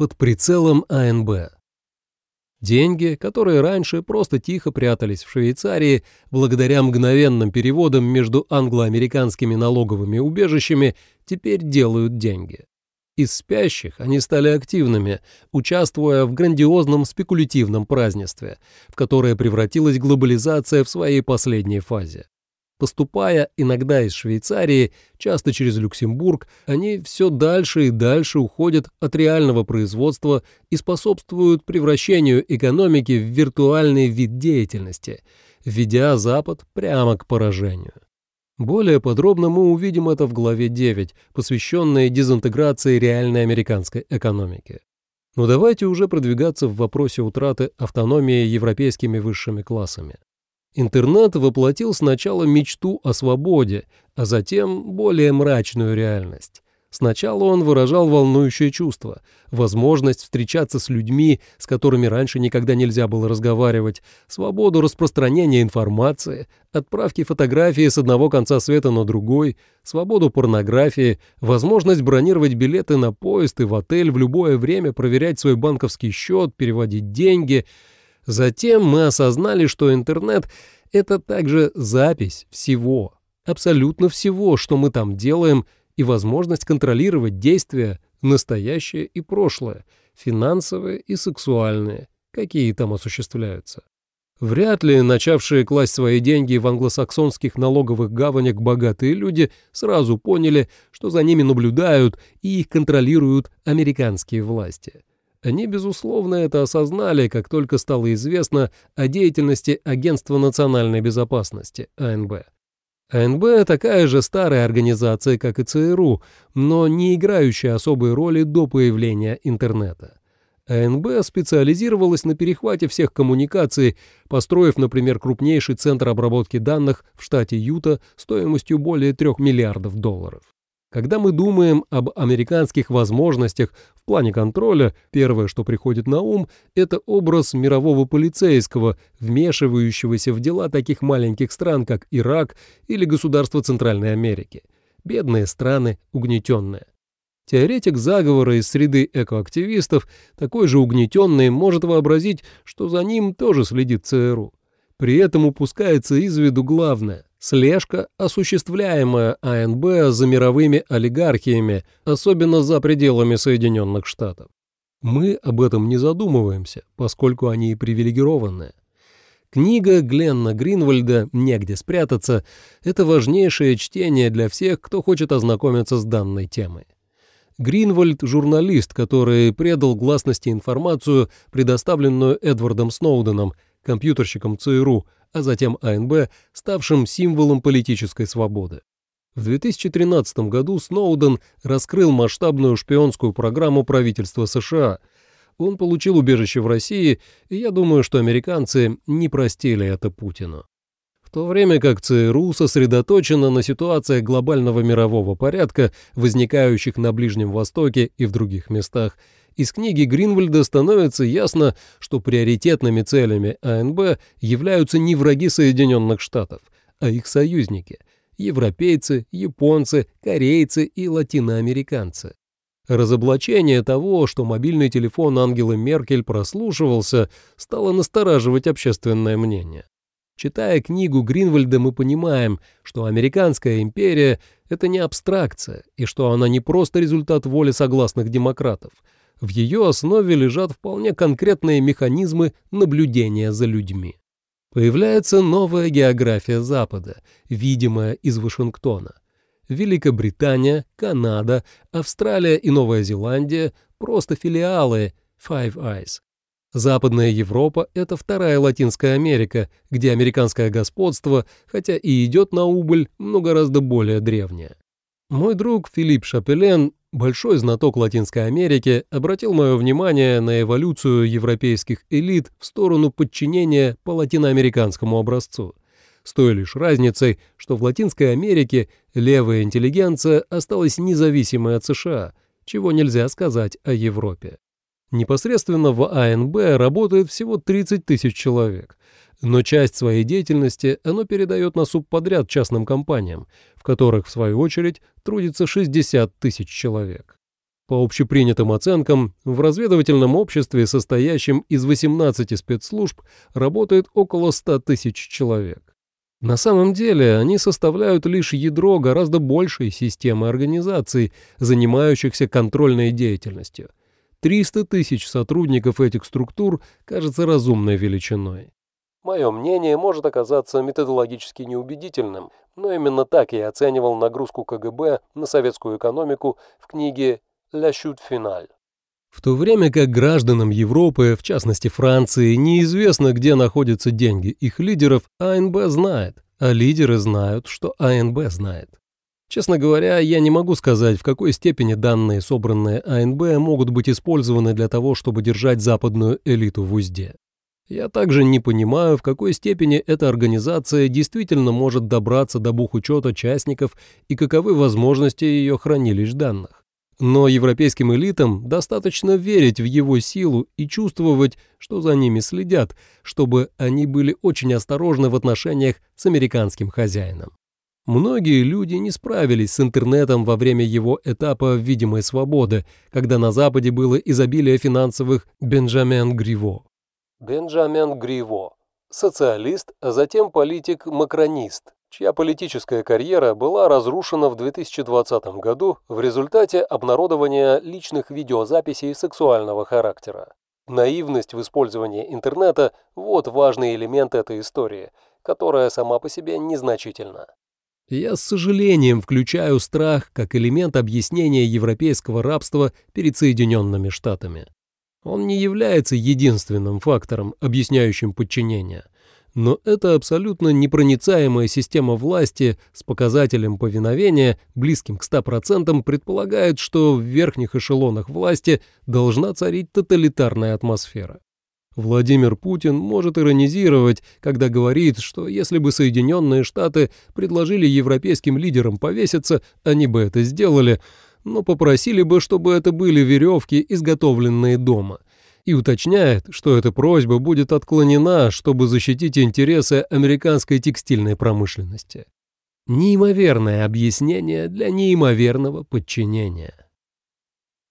под прицелом АНБ. Деньги, которые раньше просто тихо прятались в Швейцарии благодаря мгновенным переводам между англо-американскими налоговыми убежищами, теперь делают деньги. Из спящих они стали активными, участвуя в грандиозном спекулятивном празднестве, в которое превратилась глобализация в своей последней фазе. Поступая иногда из Швейцарии, часто через Люксембург, они все дальше и дальше уходят от реального производства и способствуют превращению экономики в виртуальный вид деятельности, ведя Запад прямо к поражению. Более подробно мы увидим это в главе 9, посвященной дезинтеграции реальной американской экономики. Но давайте уже продвигаться в вопросе утраты автономии европейскими высшими классами. Интернет воплотил сначала мечту о свободе, а затем более мрачную реальность. Сначала он выражал волнующее чувство, возможность встречаться с людьми, с которыми раньше никогда нельзя было разговаривать, свободу распространения информации, отправки фотографии с одного конца света на другой, свободу порнографии, возможность бронировать билеты на поезд и в отель в любое время, проверять свой банковский счет, переводить деньги — Затем мы осознали, что интернет — это также запись всего, абсолютно всего, что мы там делаем, и возможность контролировать действия, настоящее и прошлое, финансовые и сексуальные, какие там осуществляются. Вряд ли начавшие класть свои деньги в англосаксонских налоговых гаванях богатые люди сразу поняли, что за ними наблюдают и их контролируют американские власти. Они, безусловно, это осознали, как только стало известно о деятельности Агентства национальной безопасности, АНБ. АНБ такая же старая организация, как и ЦРУ, но не играющая особой роли до появления интернета. АНБ специализировалась на перехвате всех коммуникаций, построив, например, крупнейший центр обработки данных в штате Юта стоимостью более 3 миллиардов долларов. Когда мы думаем об американских возможностях в плане контроля, первое, что приходит на ум, это образ мирового полицейского, вмешивающегося в дела таких маленьких стран, как Ирак или государства Центральной Америки. Бедные страны, угнетенные. Теоретик заговора из среды экоактивистов, такой же угнетенный, может вообразить, что за ним тоже следит ЦРУ. При этом упускается из виду главное – слежка, осуществляемая АНБ за мировыми олигархиями, особенно за пределами Соединенных Штатов. Мы об этом не задумываемся, поскольку они привилегированные. Книга Гленна Гринвальда «Негде спрятаться» — это важнейшее чтение для всех, кто хочет ознакомиться с данной темой. Гринвальд — журналист, который предал гласности информацию, предоставленную Эдвардом Сноуденом — компьютерщиком ЦРУ, а затем АНБ, ставшим символом политической свободы. В 2013 году Сноуден раскрыл масштабную шпионскую программу правительства США. Он получил убежище в России, и я думаю, что американцы не простили это Путину. В то время как ЦРУ сосредоточена на ситуациях глобального мирового порядка, возникающих на Ближнем Востоке и в других местах, из книги Гринвальда становится ясно, что приоритетными целями АНБ являются не враги Соединенных Штатов, а их союзники – европейцы, японцы, корейцы и латиноамериканцы. Разоблачение того, что мобильный телефон Ангелы Меркель прослушивался, стало настораживать общественное мнение. Читая книгу Гринвальда, мы понимаем, что американская империя – это не абстракция, и что она не просто результат воли согласных демократов – в ее основе лежат вполне конкретные механизмы наблюдения за людьми. Появляется новая география Запада, видимая из Вашингтона. Великобритания, Канада, Австралия и Новая Зеландия – просто филиалы Five Eyes. Западная Европа – это вторая Латинская Америка, где американское господство, хотя и идет на убыль, но гораздо более древнее. Мой друг Филипп Шапелен Большой знаток Латинской Америки обратил мое внимание на эволюцию европейских элит в сторону подчинения по латиноамериканскому образцу. С той лишь разницей, что в Латинской Америке левая интеллигенция осталась независимой от США, чего нельзя сказать о Европе. Непосредственно в АНБ работает всего 30 тысяч человек, но часть своей деятельности оно передает на субподряд частным компаниям, в которых, в свою очередь, трудится 60 тысяч человек. По общепринятым оценкам, в разведывательном обществе, состоящем из 18 спецслужб, работает около 100 тысяч человек. На самом деле они составляют лишь ядро гораздо большей системы организаций, занимающихся контрольной деятельностью. 300 тысяч сотрудников этих структур кажется разумной величиной. Мое мнение может оказаться методологически неубедительным, но именно так я оценивал нагрузку КГБ на советскую экономику в книге «La chute finale». В то время как гражданам Европы, в частности Франции, неизвестно, где находятся деньги их лидеров, АНБ знает, а лидеры знают, что АНБ знает. Честно говоря, я не могу сказать, в какой степени данные, собранные АНБ, могут быть использованы для того, чтобы держать западную элиту в узде. Я также не понимаю, в какой степени эта организация действительно может добраться до бухучета частников и каковы возможности ее хранилищ данных. Но европейским элитам достаточно верить в его силу и чувствовать, что за ними следят, чтобы они были очень осторожны в отношениях с американским хозяином. Многие люди не справились с интернетом во время его этапа видимой свободы, когда на Западе было изобилие финансовых Бенджамен Гриво. Бенджамен Гриво – социалист, а затем политик-макронист, чья политическая карьера была разрушена в 2020 году в результате обнародования личных видеозаписей сексуального характера. Наивность в использовании интернета – вот важный элемент этой истории, которая сама по себе незначительна. Я с сожалением включаю страх как элемент объяснения европейского рабства перед Соединенными Штатами. Он не является единственным фактором, объясняющим подчинение – но эта абсолютно непроницаемая система власти с показателем повиновения, близким к 100%, предполагает, что в верхних эшелонах власти должна царить тоталитарная атмосфера. Владимир Путин может иронизировать, когда говорит, что если бы Соединенные Штаты предложили европейским лидерам повеситься, они бы это сделали, но попросили бы, чтобы это были веревки, изготовленные дома – и уточняет, что эта просьба будет отклонена, чтобы защитить интересы американской текстильной промышленности. Неимоверное объяснение для неимоверного подчинения.